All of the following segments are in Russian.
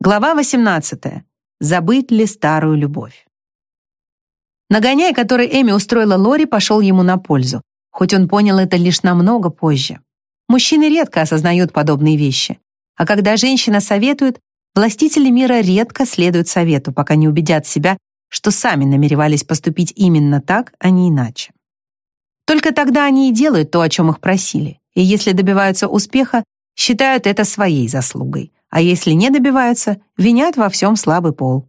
Глава 18. Забыть ли старую любовь? Нагоняй, который Эми устроила Лори, пошел ему на пользу, хоть он понял это лишь намного позже. Мужчины редко осознают подобные вещи. А когда женщина советует, властители мира редко следуют совету, пока не убедят себя, что сами намеревались поступить именно так, а не иначе. Только тогда они и делают то, о чем их просили, и если добиваются успеха, считают это своей заслугой а если не добиваются, винят во всем слабый пол.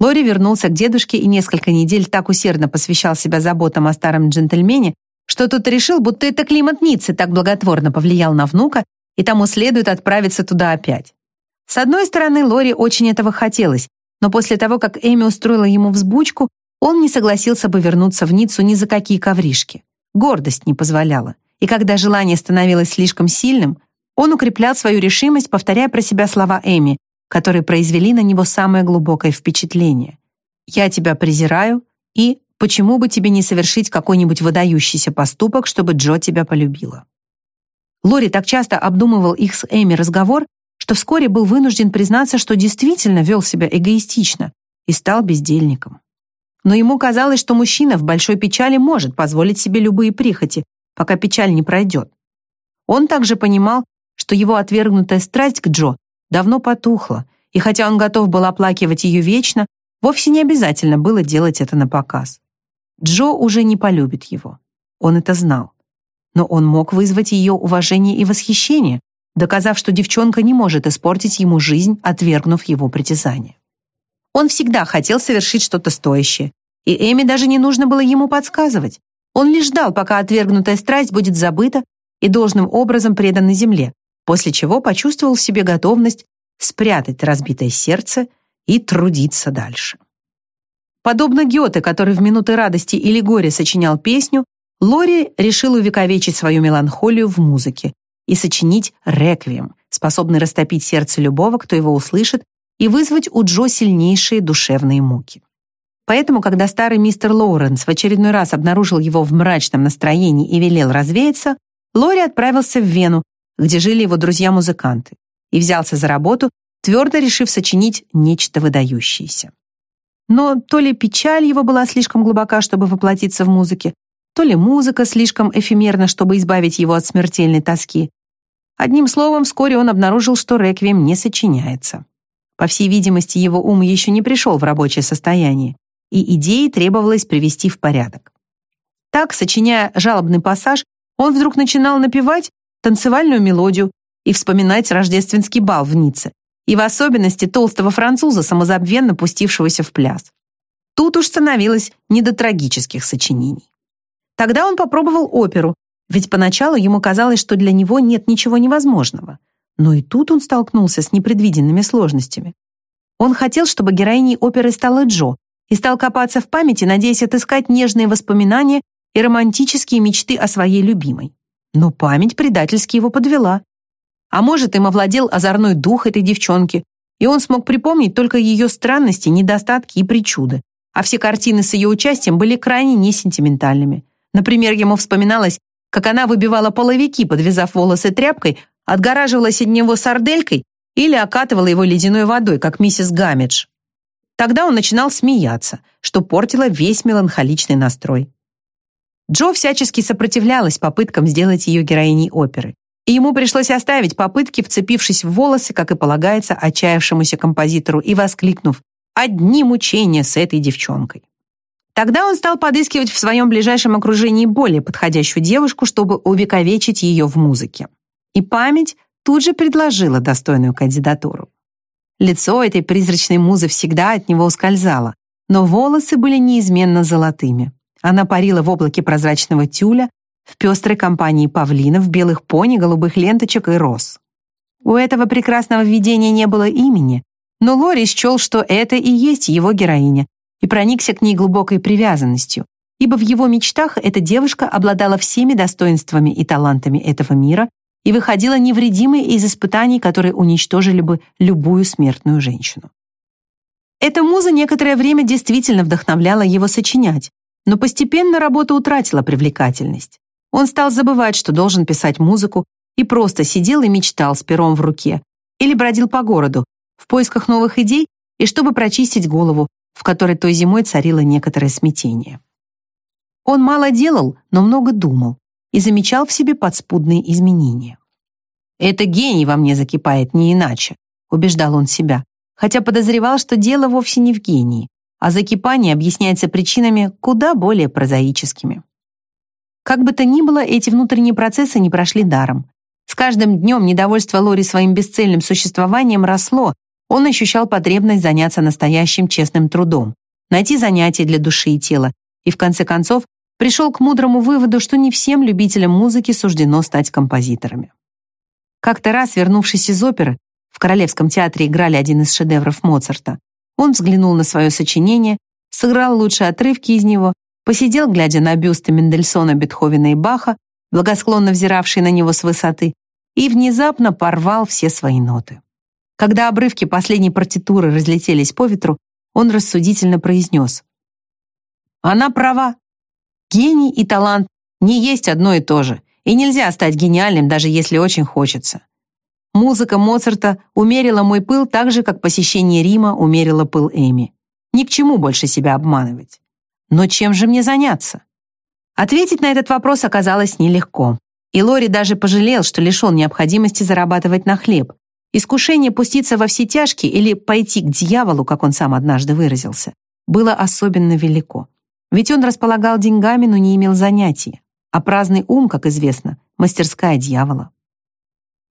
Лори вернулся к дедушке и несколько недель так усердно посвящал себя заботам о старом джентльмене, что тот решил, будто это климат Ниццы так благотворно повлиял на внука, и тому следует отправиться туда опять. С одной стороны, Лори очень этого хотелось, но после того, как Эми устроила ему взбучку, он не согласился бы вернуться в Ниццу ни за какие ковришки. Гордость не позволяла. И когда желание становилось слишком сильным, он укреплял свою решимость, повторяя про себя слова Эми, которые произвели на него самое глубокое впечатление. «Я тебя презираю» и «Почему бы тебе не совершить какой-нибудь выдающийся поступок, чтобы Джо тебя полюбила?» Лори так часто обдумывал их с Эми разговор, что вскоре был вынужден признаться, что действительно вел себя эгоистично и стал бездельником. Но ему казалось, что мужчина в большой печали может позволить себе любые прихоти, пока печаль не пройдет. Он также понимал, что его отвергнутая страсть к Джо давно потухла, и хотя он готов был оплакивать ее вечно, вовсе не обязательно было делать это на показ. Джо уже не полюбит его. Он это знал. Но он мог вызвать ее уважение и восхищение, доказав, что девчонка не может испортить ему жизнь, отвергнув его притязание. Он всегда хотел совершить что-то стоящее, и Эми даже не нужно было ему подсказывать. Он лишь ждал, пока отвергнутая страсть будет забыта и должным образом предана земле, после чего почувствовал в себе готовность спрятать разбитое сердце и трудиться дальше. Подобно Гёте, который в минуты радости или горя сочинял песню, Лори решил увековечить свою меланхолию в музыке и сочинить реквием, способный растопить сердце любого, кто его услышит, и вызвать у Джо сильнейшие душевные муки. Поэтому, когда старый мистер Лоуренс в очередной раз обнаружил его в мрачном настроении и велел развеяться, Лори отправился в Вену, где жили его друзья-музыканты, и взялся за работу, твердо решив сочинить нечто выдающееся. Но то ли печаль его была слишком глубока, чтобы воплотиться в музыке, то ли музыка слишком эфемерна, чтобы избавить его от смертельной тоски. Одним словом, вскоре он обнаружил, что реквием не сочиняется. По всей видимости, его ум еще не пришел в рабочее состояние, и идеи требовалось привести в порядок. Так, сочиняя жалобный пассаж, он вдруг начинал напевать танцевальную мелодию и вспоминать рождественский бал в Ницце, и в особенности толстого француза, самозабвенно пустившегося в пляс. Тут уж становилось не до трагических сочинений. Тогда он попробовал оперу, ведь поначалу ему казалось, что для него нет ничего невозможного. Но и тут он столкнулся с непредвиденными сложностями. Он хотел, чтобы героиней оперы стала Джо, и стал копаться в памяти, надеясь отыскать нежные воспоминания и романтические мечты о своей любимой. Но память предательски его подвела. А может, им овладел озорной дух этой девчонки, и он смог припомнить только ее странности, недостатки и причуды. А все картины с ее участием были крайне несентиментальными. Например, ему вспоминалось, как она выбивала половики, подвязав волосы тряпкой, отгораживалась от него сарделькой или окатывала его ледяной водой, как миссис Гаммидж. Тогда он начинал смеяться, что портило весь меланхоличный настрой. Джо всячески сопротивлялась попыткам сделать ее героиней оперы, и ему пришлось оставить попытки, вцепившись в волосы, как и полагается отчаявшемуся композитору, и воскликнув «Одни мучения с этой девчонкой». Тогда он стал подыскивать в своем ближайшем окружении более подходящую девушку, чтобы увековечить ее в музыке. И память тут же предложила достойную кандидатуру. Лицо этой призрачной музы всегда от него ускользало, но волосы были неизменно золотыми. Она парила в облаке прозрачного тюля, в пестрой компании павлинов, белых пони, голубых ленточек и роз. У этого прекрасного видения не было имени, но Лори счел, что это и есть его героиня, и проникся к ней глубокой привязанностью, ибо в его мечтах эта девушка обладала всеми достоинствами и талантами этого мира и выходила невредимой из испытаний, которые уничтожили бы любую смертную женщину. Эта муза некоторое время действительно вдохновляла его сочинять, но постепенно работа утратила привлекательность. Он стал забывать, что должен писать музыку, и просто сидел и мечтал с пером в руке. Или бродил по городу, в поисках новых идей и чтобы прочистить голову, в которой той зимой царило некоторое смятение. Он мало делал, но много думал и замечал в себе подспудные изменения. «Это гений во мне закипает, не иначе», — убеждал он себя, хотя подозревал, что дело вовсе не в гении, а закипание объясняется причинами куда более прозаическими. Как бы то ни было, эти внутренние процессы не прошли даром. С каждым днем недовольство Лори своим бесцельным существованием росло, он ощущал потребность заняться настоящим честным трудом, найти занятия для души и тела, и в конце концов пришел к мудрому выводу, что не всем любителям музыки суждено стать композиторами. Как-то раз, вернувшись из оперы, в Королевском театре играли один из шедевров Моцарта, он взглянул на свое сочинение, сыграл лучшие отрывки из него, посидел, глядя на бюсты Мендельсона, Бетховена и Баха, благосклонно взиравшие на него с высоты, и внезапно порвал все свои ноты. Когда обрывки последней партитуры разлетелись по ветру, он рассудительно произнес. «Она права. Гений и талант не есть одно и то же, и нельзя стать гениальным, даже если очень хочется. Музыка Моцарта умерила мой пыл так же, как посещение Рима умерило пыл Эми. Ни к чему больше себя обманывать. Но чем же мне заняться? Ответить на этот вопрос оказалось нелегко. И Лори даже пожалел, что лишен необходимости зарабатывать на хлеб. Искушение пуститься во все тяжкие или пойти к дьяволу, как он сам однажды выразился, было особенно велико. Ведь он располагал деньгами, но не имел занятий. А праздный ум, как известно, мастерская дьявола.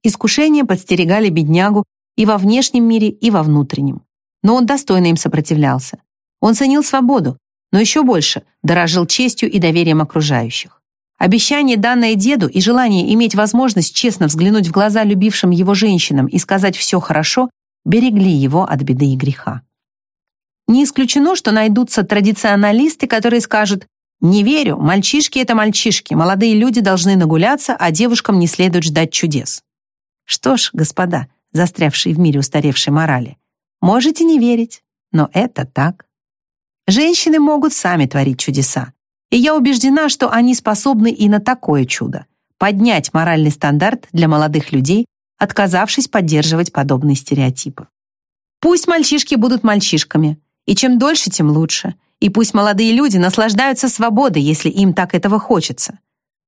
Искушения подстерегали беднягу и во внешнем мире, и во внутреннем. Но он достойно им сопротивлялся. Он ценил свободу, но еще больше дорожил честью и доверием окружающих. Обещание, данное деду, и желание иметь возможность честно взглянуть в глаза любившим его женщинам и сказать «все хорошо» берегли его от беды и греха. Не исключено, что найдутся традиционалисты, которые скажут «Не верю, мальчишки — это мальчишки, молодые люди должны нагуляться, а девушкам не следует ждать чудес». Что ж, господа, застрявшие в мире устаревшей морали, можете не верить, но это так. Женщины могут сами творить чудеса, и я убеждена, что они способны и на такое чудо — поднять моральный стандарт для молодых людей, отказавшись поддерживать подобные стереотипы. Пусть мальчишки будут мальчишками, и чем дольше, тем лучше, и пусть молодые люди наслаждаются свободой, если им так этого хочется.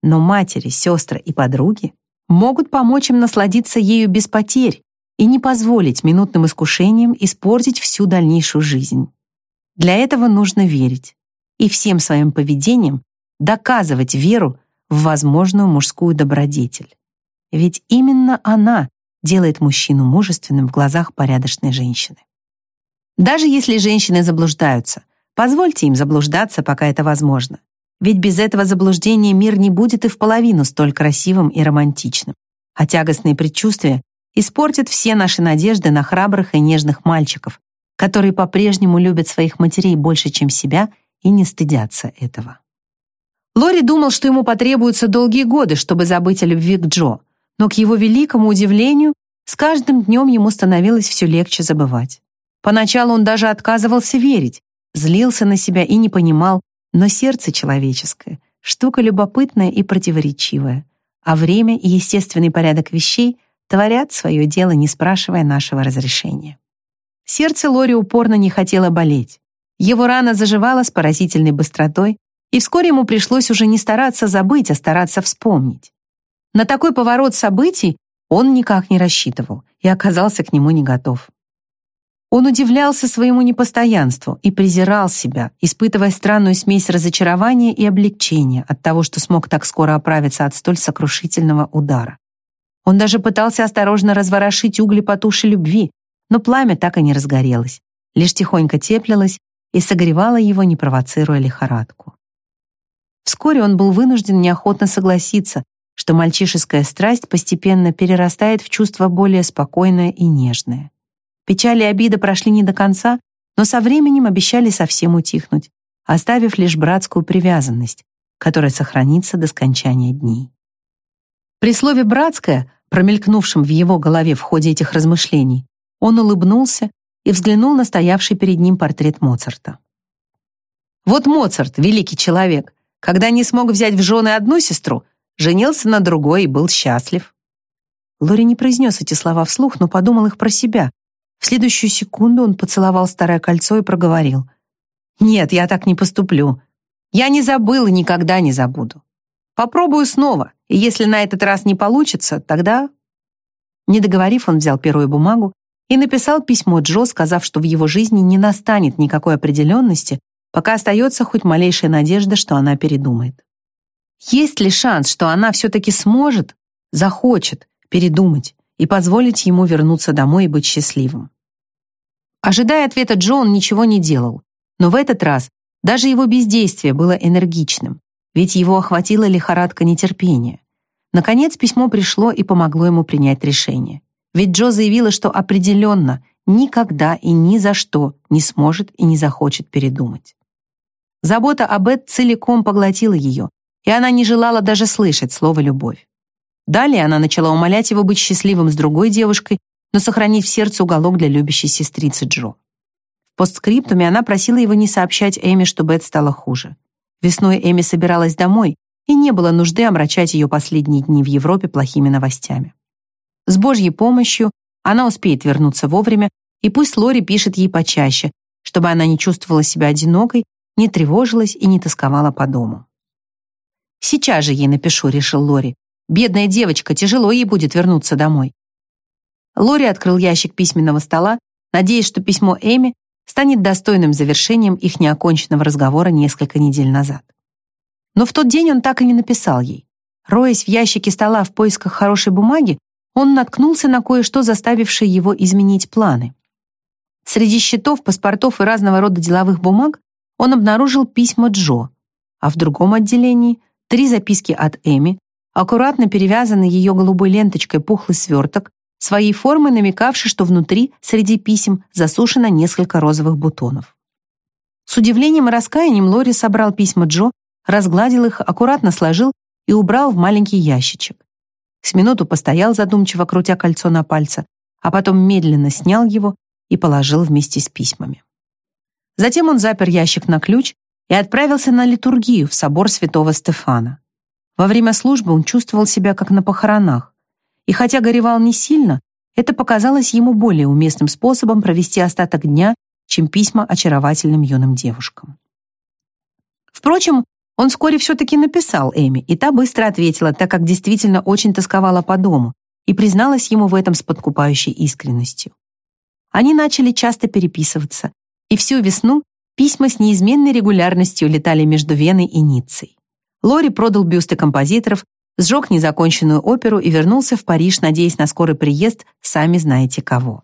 Но матери, сестры и подруги могут помочь им насладиться ею без потерь и не позволить минутным искушениям испортить всю дальнейшую жизнь. Для этого нужно верить и всем своим поведением доказывать веру в возможную мужскую добродетель. Ведь именно она делает мужчину мужественным в глазах порядочной женщины. Даже если женщины заблуждаются, позвольте им заблуждаться, пока это возможно. Ведь без этого заблуждения мир не будет и в половину столь красивым и романтичным. А тягостные предчувствия испортят все наши надежды на храбрых и нежных мальчиков, которые по-прежнему любят своих матерей больше, чем себя, и не стыдятся этого. Лори думал, что ему потребуются долгие годы, чтобы забыть о любви к Джо, но, к его великому удивлению, с каждым днем ему становилось все легче забывать. Поначалу он даже отказывался верить, злился на себя и не понимал, но сердце человеческое — штука любопытная и противоречивая, а время и естественный порядок вещей творят свое дело, не спрашивая нашего разрешения. Сердце Лори упорно не хотело болеть. Его рана заживала с поразительной быстротой, и вскоре ему пришлось уже не стараться забыть, а стараться вспомнить. На такой поворот событий он никак не рассчитывал и оказался к нему не готов. Он удивлялся своему непостоянству и презирал себя, испытывая странную смесь разочарования и облегчения от того, что смог так скоро оправиться от столь сокрушительного удара. Он даже пытался осторожно разворошить угли потуши любви, но пламя так и не разгорелось, лишь тихонько теплилось и согревало его, не провоцируя лихорадку. Вскоре он был вынужден неохотно согласиться, что мальчишеская страсть постепенно перерастает в чувство более спокойное и нежное. Печали и обида прошли не до конца, но со временем обещали совсем утихнуть, оставив лишь братскую привязанность, которая сохранится до скончания дней. При слове «братская», промелькнувшем в его голове в ходе этих размышлений, он улыбнулся и взглянул на стоявший перед ним портрет Моцарта. Вот Моцарт, великий человек, когда не смог взять в жены одну сестру, женился на другой и был счастлив. Лори не произнес эти слова вслух, но подумал их про себя, В следующую секунду он поцеловал старое кольцо и проговорил. «Нет, я так не поступлю. Я не забыл и никогда не забуду. Попробую снова, и если на этот раз не получится, тогда...» Не договорив, он взял перо и бумагу и написал письмо Джо, сказав, что в его жизни не настанет никакой определенности, пока остается хоть малейшая надежда, что она передумает. Есть ли шанс, что она все-таки сможет, захочет передумать и позволить ему вернуться домой и быть счастливым? Ожидая ответа Джо, он ничего не делал, но в этот раз даже его бездействие было энергичным, ведь его охватила лихорадка нетерпения. Наконец письмо пришло и помогло ему принять решение. Ведь Джо заявила, что определенно никогда и ни за что не сможет и не захочет передумать. Забота об Эд целиком поглотила ее, и она не желала даже слышать слово «любовь». Далее она начала умолять его быть счастливым с другой девушкой, но сохранить в сердце уголок для любящей сестрицы Джо. В постскриптуме она просила его не сообщать Эми, что Бет стало хуже. Весной Эми собиралась домой, и не было нужды омрачать ее последние дни в Европе плохими новостями. С Божьей помощью она успеет вернуться вовремя, и пусть Лори пишет ей почаще, чтобы она не чувствовала себя одинокой, не тревожилась и не тосковала по дому. «Сейчас же ей напишу», — решил Лори. «Бедная девочка, тяжело ей будет вернуться домой». Лори открыл ящик письменного стола, надеясь, что письмо Эми станет достойным завершением их неоконченного разговора несколько недель назад. Но в тот день он так и не написал ей. Роясь в ящике стола в поисках хорошей бумаги, он наткнулся на кое-что, заставившее его изменить планы. Среди счетов, паспортов и разного рода деловых бумаг он обнаружил письма Джо, а в другом отделении три записки от Эми, аккуратно перевязанный ее голубой ленточкой пухлый сверток, своей формы намекавший, что внутри, среди писем, засушено несколько розовых бутонов. С удивлением и раскаянием Лори собрал письма Джо, разгладил их, аккуратно сложил и убрал в маленький ящичек. С минуту постоял задумчиво, крутя кольцо на пальце, а потом медленно снял его и положил вместе с письмами. Затем он запер ящик на ключ и отправился на литургию в собор святого Стефана. Во время службы он чувствовал себя как на похоронах, и хотя горевал не сильно, это показалось ему более уместным способом провести остаток дня, чем письма очаровательным юным девушкам. Впрочем, он вскоре все-таки написал Эми, и та быстро ответила, так как действительно очень тосковала по дому, и призналась ему в этом с подкупающей искренностью. Они начали часто переписываться, и всю весну письма с неизменной регулярностью летали между Веной и Ниццей. Лори продал бюсты композиторов, сжег незаконченную оперу и вернулся в Париж, надеясь на скорый приезд сами знаете кого.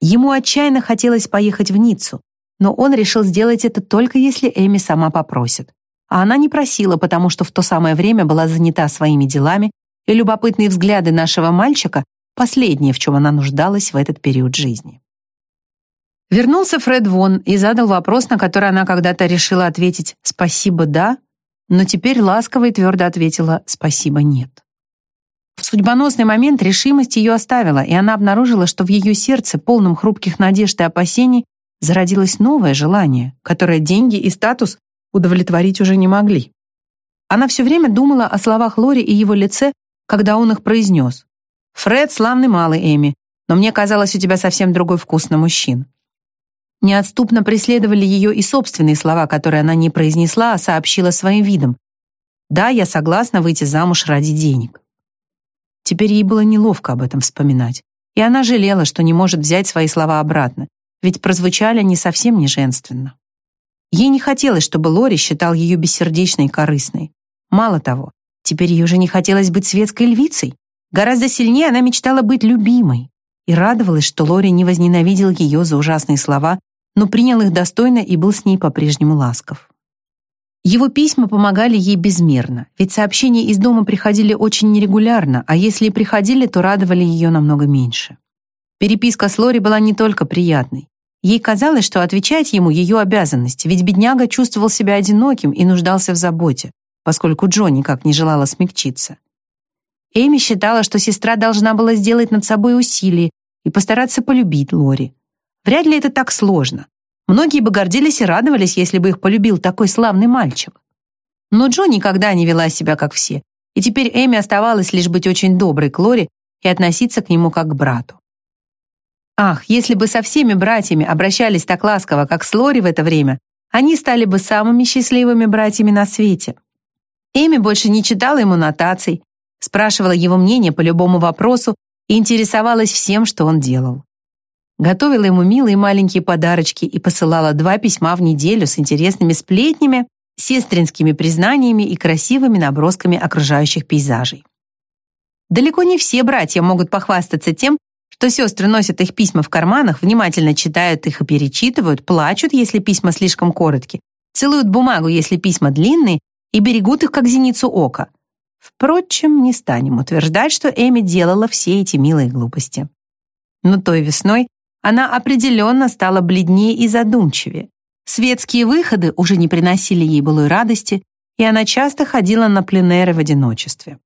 Ему отчаянно хотелось поехать в Ниццу, но он решил сделать это только если Эми сама попросит а она не просила, потому что в то самое время была занята своими делами, и любопытные взгляды нашего мальчика — последнее, в чем она нуждалась в этот период жизни. Вернулся Фред Вон и задал вопрос, на который она когда-то решила ответить «спасибо, да», но теперь ласково и твердо ответила «спасибо, нет». В судьбоносный момент решимость ее оставила, и она обнаружила, что в ее сердце, полном хрупких надежд и опасений, зародилось новое желание, которое деньги и статус удовлетворить уже не могли. Она все время думала о словах Лори и его лице, когда он их произнес. «Фред славный малый, Эми, но мне казалось, у тебя совсем другой вкус на мужчин». Неотступно преследовали ее и собственные слова, которые она не произнесла, а сообщила своим видом. «Да, я согласна выйти замуж ради денег». Теперь ей было неловко об этом вспоминать, и она жалела, что не может взять свои слова обратно, ведь прозвучали они совсем не женственно. Ей не хотелось, чтобы Лори считал ее бессердечной и корыстной. Мало того, теперь ей уже не хотелось быть светской львицей. Гораздо сильнее она мечтала быть любимой и радовалась, что Лори не возненавидел ее за ужасные слова, но принял их достойно и был с ней по-прежнему ласков. Его письма помогали ей безмерно, ведь сообщения из дома приходили очень нерегулярно, а если и приходили, то радовали ее намного меньше. Переписка с Лори была не только приятной. Ей казалось, что отвечать ему ее обязанность, ведь бедняга чувствовал себя одиноким и нуждался в заботе, поскольку Джо никак не желала смягчиться. Эми считала, что сестра должна была сделать над собой усилие и постараться полюбить Лори. Вряд ли это так сложно. Многие бы гордились и радовались, если бы их полюбил такой славный мальчик. Но Джо никогда не вела себя как все, и теперь Эми оставалось лишь быть очень доброй к Лори и относиться к нему как к брату. Ах, если бы со всеми братьями обращались так ласково, как с Лори в это время, они стали бы самыми счастливыми братьями на свете. Эми больше не читала ему нотаций, спрашивала его мнение по любому вопросу и интересовалась всем, что он делал. Готовила ему милые маленькие подарочки и посылала два письма в неделю с интересными сплетнями, сестринскими признаниями и красивыми набросками окружающих пейзажей. Далеко не все братья могут похвастаться тем, что сестры носят их письма в карманах, внимательно читают их и перечитывают, плачут, если письма слишком короткие, целуют бумагу, если письма длинные, и берегут их, как зеницу ока. Впрочем, не станем утверждать, что Эми делала все эти милые глупости. Но той весной она определенно стала бледнее и задумчивее. Светские выходы уже не приносили ей былой радости, и она часто ходила на пленеры в одиночестве.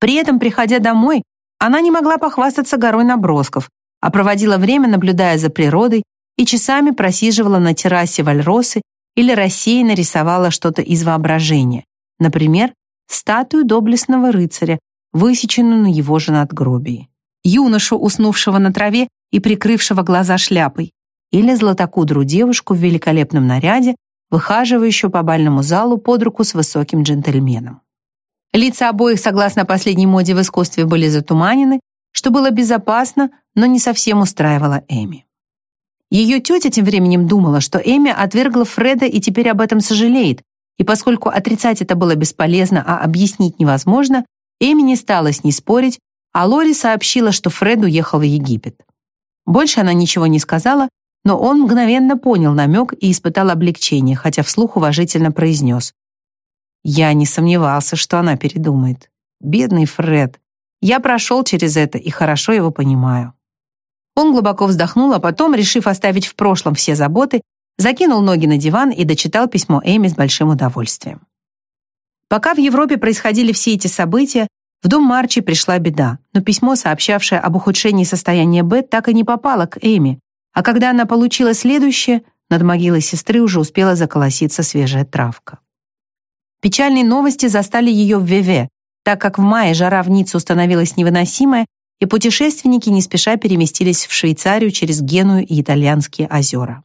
При этом, приходя домой, она не могла похвастаться горой набросков, а проводила время, наблюдая за природой, и часами просиживала на террасе вальросы или рассеянно рисовала что-то из воображения, например, статую доблестного рыцаря, высеченную на его же надгробии, юношу, уснувшего на траве и прикрывшего глаза шляпой, или златокудрую девушку в великолепном наряде, выхаживающую по бальному залу под руку с высоким джентльменом. Лица обоих, согласно последней моде в искусстве, были затуманены, что было безопасно, но не совсем устраивало Эми. Ее тетя тем временем думала, что Эми отвергла Фреда и теперь об этом сожалеет, и поскольку отрицать это было бесполезно, а объяснить невозможно, Эми не стала с ней спорить, а Лори сообщила, что Фред уехал в Египет. Больше она ничего не сказала, но он мгновенно понял намек и испытал облегчение, хотя вслух уважительно произнес. Я не сомневался, что она передумает. Бедный Фред. Я прошел через это и хорошо его понимаю. Он глубоко вздохнул, а потом, решив оставить в прошлом все заботы, закинул ноги на диван и дочитал письмо Эми с большим удовольствием. Пока в Европе происходили все эти события, в дом Марчи пришла беда, но письмо, сообщавшее об ухудшении состояния Бет, так и не попало к Эми, а когда она получила следующее, над могилой сестры уже успела заколоситься свежая травка. Печальные новости застали ее в Веве, так как в мае жара в Ницце установилась невыносимая, и путешественники не спеша переместились в Швейцарию через Геную и итальянские озера.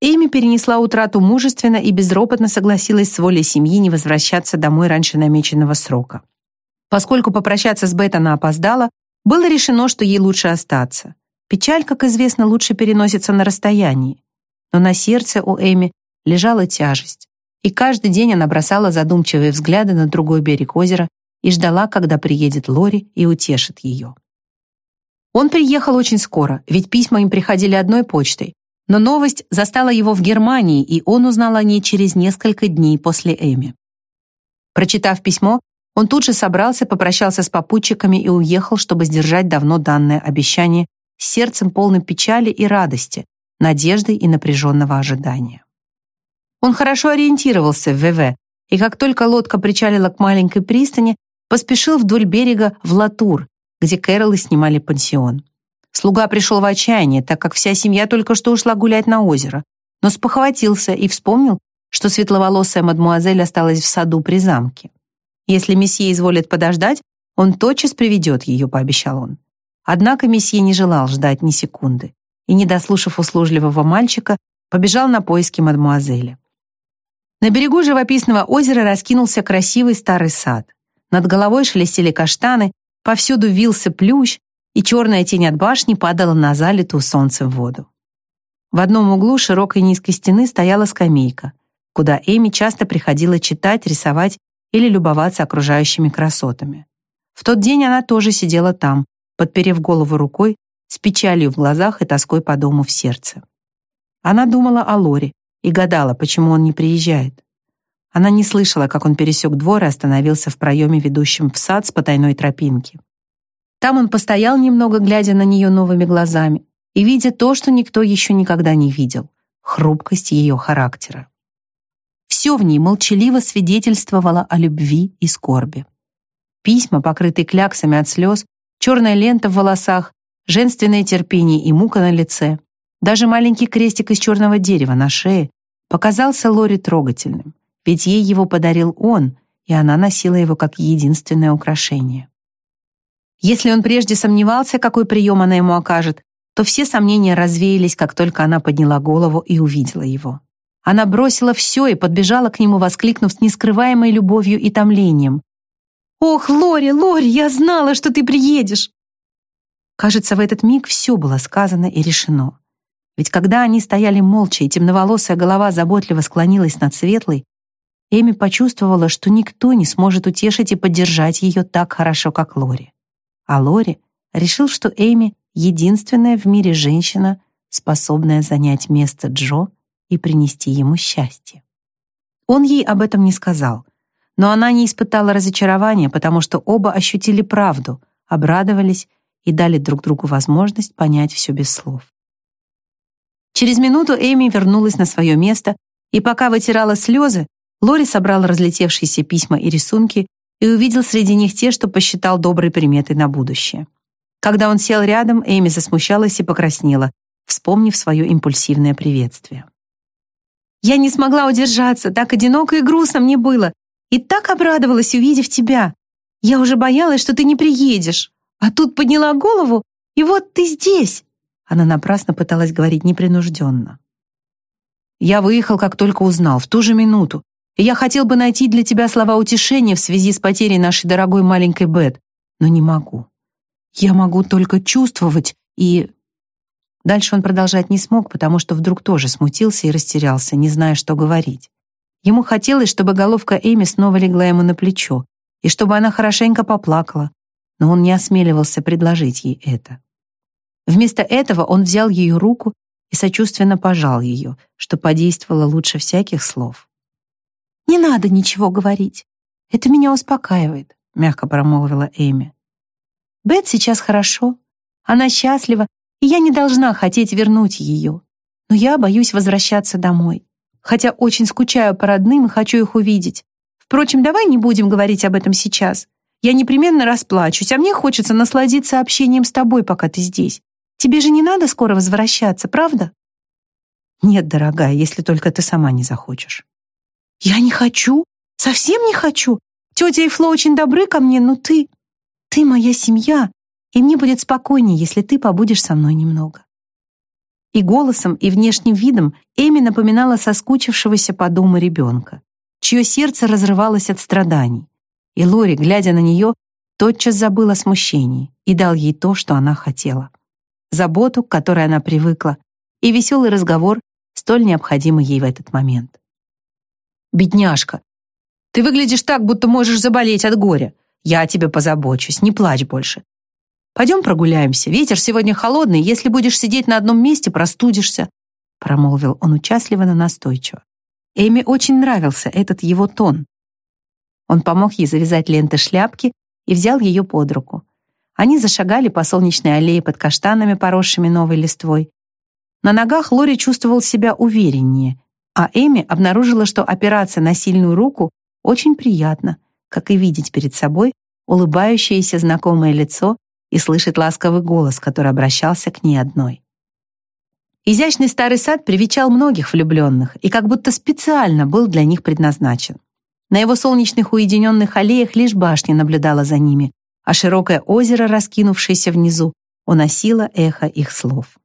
Эми перенесла утрату мужественно и безропотно согласилась с волей семьи не возвращаться домой раньше намеченного срока. Поскольку попрощаться с Бет она опоздала, было решено, что ей лучше остаться. Печаль, как известно, лучше переносится на расстоянии. Но на сердце у Эми лежала тяжесть и каждый день она бросала задумчивые взгляды на другой берег озера и ждала, когда приедет Лори и утешит ее. Он приехал очень скоро, ведь письма им приходили одной почтой, но новость застала его в Германии, и он узнал о ней через несколько дней после Эми. Прочитав письмо, он тут же собрался, попрощался с попутчиками и уехал, чтобы сдержать давно данное обещание с сердцем полным печали и радости, надежды и напряженного ожидания. Он хорошо ориентировался в ВВ, и как только лодка причалила к маленькой пристани, поспешил вдоль берега в Латур, где Кэролы снимали пансион. Слуга пришел в отчаяние, так как вся семья только что ушла гулять на озеро, но спохватился и вспомнил, что светловолосая мадмуазель осталась в саду при замке. Если месье изволит подождать, он тотчас приведет ее, пообещал он. Однако месье не желал ждать ни секунды и, не дослушав услужливого мальчика, побежал на поиски мадмуазели. На берегу живописного озера раскинулся красивый старый сад. Над головой шелестели каштаны, повсюду вился плющ, и черная тень от башни падала на залитую солнцем воду. В одном углу широкой низкой стены стояла скамейка, куда Эми часто приходила читать, рисовать или любоваться окружающими красотами. В тот день она тоже сидела там, подперев голову рукой, с печалью в глазах и тоской по дому в сердце. Она думала о Лоре, и гадала, почему он не приезжает. Она не слышала, как он пересек двор и остановился в проеме, ведущем в сад с потайной тропинки. Там он постоял немного, глядя на нее новыми глазами и видя то, что никто еще никогда не видел — хрупкость ее характера. Все в ней молчаливо свидетельствовало о любви и скорби. Письма, покрытые кляксами от слез, черная лента в волосах, женственное терпение и мука на лице. Даже маленький крестик из черного дерева на шее показался Лори трогательным, ведь ей его подарил он, и она носила его как единственное украшение. Если он прежде сомневался, какой прием она ему окажет, то все сомнения развеялись, как только она подняла голову и увидела его. Она бросила все и подбежала к нему, воскликнув с нескрываемой любовью и томлением. «Ох, Лори, Лори, я знала, что ты приедешь!» Кажется, в этот миг все было сказано и решено. Ведь когда они стояли молча, и темноволосая голова заботливо склонилась над светлой, Эми почувствовала, что никто не сможет утешить и поддержать ее так хорошо, как Лори. А Лори решил, что Эми — единственная в мире женщина, способная занять место Джо и принести ему счастье. Он ей об этом не сказал, но она не испытала разочарования, потому что оба ощутили правду, обрадовались и дали друг другу возможность понять все без слов. Через минуту Эми вернулась на свое место, и пока вытирала слезы, Лори собрал разлетевшиеся письма и рисунки и увидел среди них те, что посчитал доброй приметой на будущее. Когда он сел рядом, Эми засмущалась и покраснела, вспомнив свое импульсивное приветствие. «Я не смогла удержаться, так одиноко и грустно мне было, и так обрадовалась, увидев тебя. Я уже боялась, что ты не приедешь, а тут подняла голову, и вот ты здесь!» Она напрасно пыталась говорить непринужденно. «Я выехал, как только узнал, в ту же минуту и я хотел бы найти для тебя слова утешения в связи с потерей нашей дорогой маленькой Бет, но не могу. Я могу только чувствовать и...» Дальше он продолжать не смог, потому что вдруг тоже смутился и растерялся, не зная, что говорить. Ему хотелось, чтобы головка Эми снова легла ему на плечо, и чтобы она хорошенько поплакала, но он не осмеливался предложить ей это. Вместо этого он взял ее руку и сочувственно пожал ее, что подействовало лучше всяких слов. «Не надо ничего говорить. Это меня успокаивает», — мягко промолвила Эми. «Бет сейчас хорошо. Она счастлива, и я не должна хотеть вернуть ее. Но я боюсь возвращаться домой. Хотя очень скучаю по родным и хочу их увидеть. Впрочем, давай не будем говорить об этом сейчас. Я непременно расплачусь, а мне хочется насладиться общением с тобой, пока ты здесь. Тебе же не надо скоро возвращаться, правда? Нет, дорогая, если только ты сама не захочешь. «Я не хочу, совсем не хочу. Тетя и Фло очень добры ко мне, но ты... Ты моя семья, и мне будет спокойнее, если ты побудешь со мной немного». И голосом, и внешним видом Эми напоминала соскучившегося по дому ребенка, чье сердце разрывалось от страданий. И Лори, глядя на нее, тотчас забыла о смущении и дал ей то, что она хотела. Заботу, к которой она привыкла, и веселый разговор, столь необходимый ей в этот момент. Бедняжка, ты выглядишь так, будто можешь заболеть от горя. Я о тебе позабочусь, не плачь больше. Пойдем прогуляемся. Ветер сегодня холодный, если будешь сидеть на одном месте, простудишься», промолвил он участливо, но настойчиво. Эми очень нравился этот его тон. Он помог ей завязать ленты шляпки и взял ее под руку. Они зашагали по солнечной аллее под каштанами, поросшими новой листвой. На ногах Лори чувствовал себя увереннее а Эми обнаружила, что опираться на сильную руку очень приятно, как и видеть перед собой улыбающееся знакомое лицо и слышать ласковый голос, который обращался к ней одной. Изящный старый сад привечал многих влюбленных и как будто специально был для них предназначен. На его солнечных уединенных аллеях лишь башня наблюдала за ними, а широкое озеро, раскинувшееся внизу, уносило эхо их слов.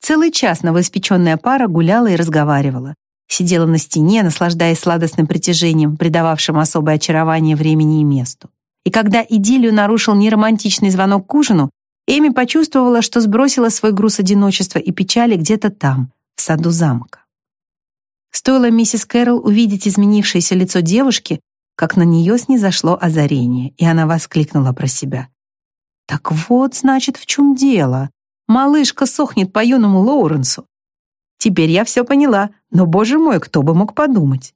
Целый час новоиспеченная пара гуляла и разговаривала. Сидела на стене, наслаждаясь сладостным притяжением, придававшим особое очарование времени и месту. И когда идиллию нарушил неромантичный звонок к ужину, Эми почувствовала, что сбросила свой груз одиночества и печали где-то там, в саду замка. Стоило миссис Кэрролл увидеть изменившееся лицо девушки, как на нее снизошло озарение, и она воскликнула про себя. «Так вот, значит, в чем дело. Малышка сохнет по юному Лоуренсу. Теперь я все поняла, но, боже мой, кто бы мог подумать.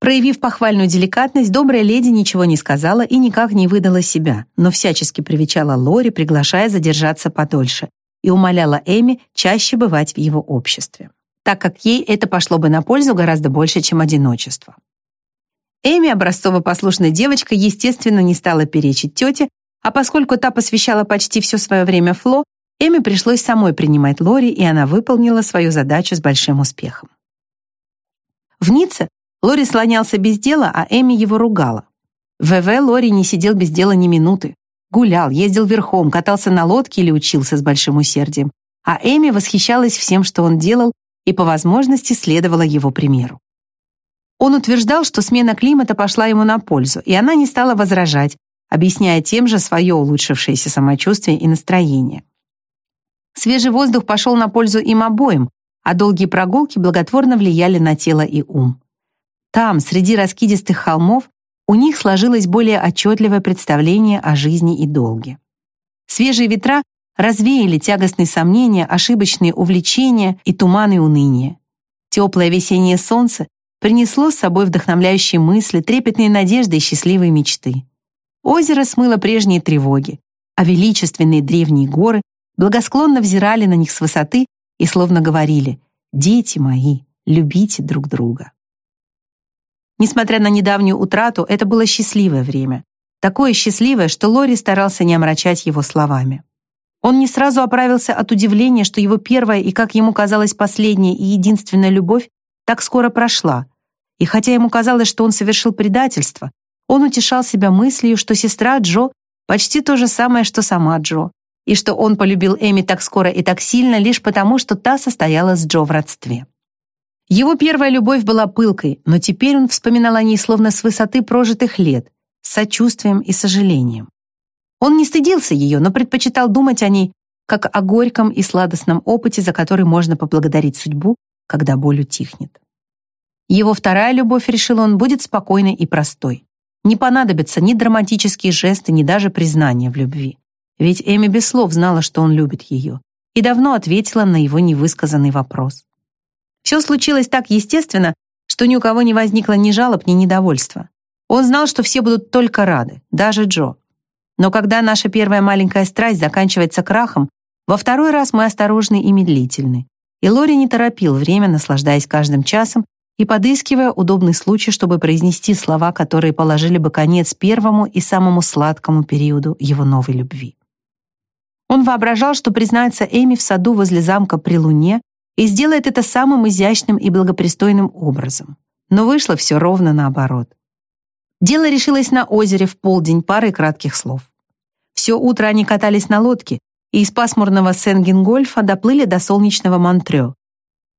Проявив похвальную деликатность, добрая леди ничего не сказала и никак не выдала себя, но всячески привечала Лори, приглашая задержаться подольше, и умоляла Эми чаще бывать в его обществе, так как ей это пошло бы на пользу гораздо больше, чем одиночество. Эми, образцово-послушная девочка, естественно, не стала перечить тете, а поскольку та посвящала почти все свое время Фло, Эми пришлось самой принимать Лори, и она выполнила свою задачу с большим успехом. В Ницце Лори слонялся без дела, а Эми его ругала. В ВВ Лори не сидел без дела ни минуты. Гулял, ездил верхом, катался на лодке или учился с большим усердием. А Эми восхищалась всем, что он делал, и по возможности следовала его примеру. Он утверждал, что смена климата пошла ему на пользу, и она не стала возражать, объясняя тем же свое улучшившееся самочувствие и настроение. Свежий воздух пошел на пользу им обоим, а долгие прогулки благотворно влияли на тело и ум. Там, среди раскидистых холмов, у них сложилось более отчетливое представление о жизни и долге. Свежие ветра развеяли тягостные сомнения, ошибочные увлечения и туманы уныния. Теплое весеннее солнце принесло с собой вдохновляющие мысли, трепетные надежды и счастливые мечты. Озеро смыло прежние тревоги, а величественные древние горы благосклонно взирали на них с высоты и словно говорили «Дети мои, любите друг друга». Несмотря на недавнюю утрату, это было счастливое время. Такое счастливое, что Лори старался не омрачать его словами. Он не сразу оправился от удивления, что его первая и, как ему казалось, последняя и единственная любовь так скоро прошла. И хотя ему казалось, что он совершил предательство, он утешал себя мыслью, что сестра Джо почти то же самое, что сама Джо, и что он полюбил Эми так скоро и так сильно лишь потому, что та состояла с Джо в родстве. Его первая любовь была пылкой, но теперь он вспоминал о ней словно с высоты прожитых лет, с сочувствием и сожалением. Он не стыдился ее, но предпочитал думать о ней как о горьком и сладостном опыте, за который можно поблагодарить судьбу, когда боль утихнет. Его вторая любовь, решил он, будет спокойной и простой. Не понадобятся ни драматические жесты, ни даже признания в любви. Ведь Эми без слов знала, что он любит ее, и давно ответила на его невысказанный вопрос. Все случилось так естественно, что ни у кого не возникло ни жалоб, ни недовольства. Он знал, что все будут только рады, даже Джо. Но когда наша первая маленькая страсть заканчивается крахом, во второй раз мы осторожны и медлительны. И Лори не торопил время, наслаждаясь каждым часом и подыскивая удобный случай, чтобы произнести слова, которые положили бы конец первому и самому сладкому периоду его новой любви. Он воображал, что признается Эми в саду возле замка при луне и сделает это самым изящным и благопристойным образом. Но вышло все ровно наоборот. Дело решилось на озере в полдень парой кратких слов. Все утро они катались на лодке и из пасмурного Сен-Гингольфа доплыли до солнечного Монтрё.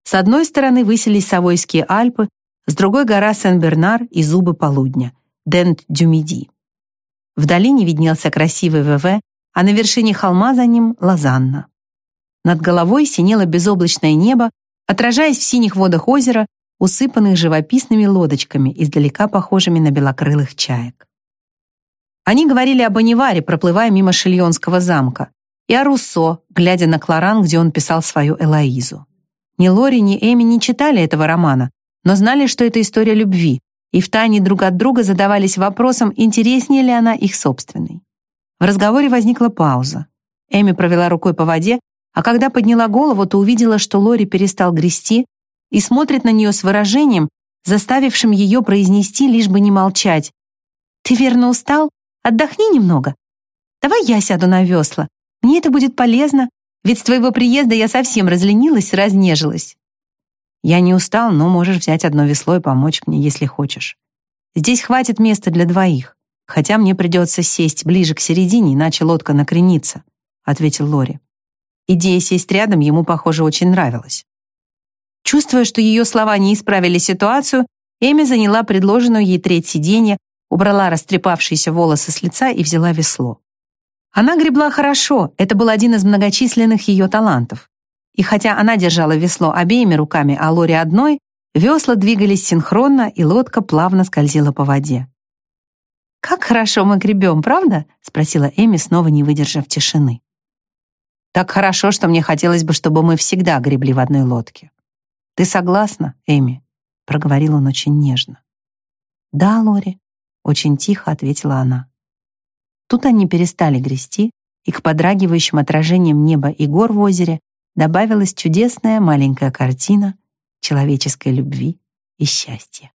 С одной стороны высились Савойские Альпы, с другой гора Сен-Бернар и зубы полудня, Дент-Дюмиди. В долине виднелся красивый ВВ, а на вершине холма за ним — Лозанна. Над головой синело безоблачное небо, отражаясь в синих водах озера, усыпанных живописными лодочками, издалека похожими на белокрылых чаек. Они говорили об Аниваре, проплывая мимо Шильонского замка, и о Руссо, глядя на Кларан, где он писал свою Элоизу. Ни Лори, ни Эми не читали этого романа, но знали, что это история любви, и втайне друг от друга задавались вопросом, интереснее ли она их собственной. В разговоре возникла пауза. Эми провела рукой по воде, а когда подняла голову, то увидела, что Лори перестал грести и смотрит на нее с выражением, заставившим ее произнести, лишь бы не молчать. «Ты верно устал? Отдохни немного. Давай я сяду на весла. Мне это будет полезно, ведь с твоего приезда я совсем разленилась разнежилась. Я не устал, но можешь взять одно весло и помочь мне, если хочешь. Здесь хватит места для двоих, хотя мне придется сесть ближе к середине, иначе лодка накренится», — ответил Лори. Идея сесть рядом ему, похоже, очень нравилась. Чувствуя, что ее слова не исправили ситуацию, Эми заняла предложенную ей треть сиденья, убрала растрепавшиеся волосы с лица и взяла весло. Она гребла хорошо, это был один из многочисленных ее талантов. И хотя она держала весло обеими руками, а Лори одной, весла двигались синхронно, и лодка плавно скользила по воде. «Как хорошо мы гребем, правда?» — спросила Эми, снова не выдержав тишины. «Так хорошо, что мне хотелось бы, чтобы мы всегда гребли в одной лодке. Ты согласна, Эми?» — проговорил он очень нежно. «Да, Лори», очень тихо ответила она. Тут они перестали грести, и к подрагивающим отражениям неба и гор в озере добавилась чудесная маленькая картина человеческой любви и счастья.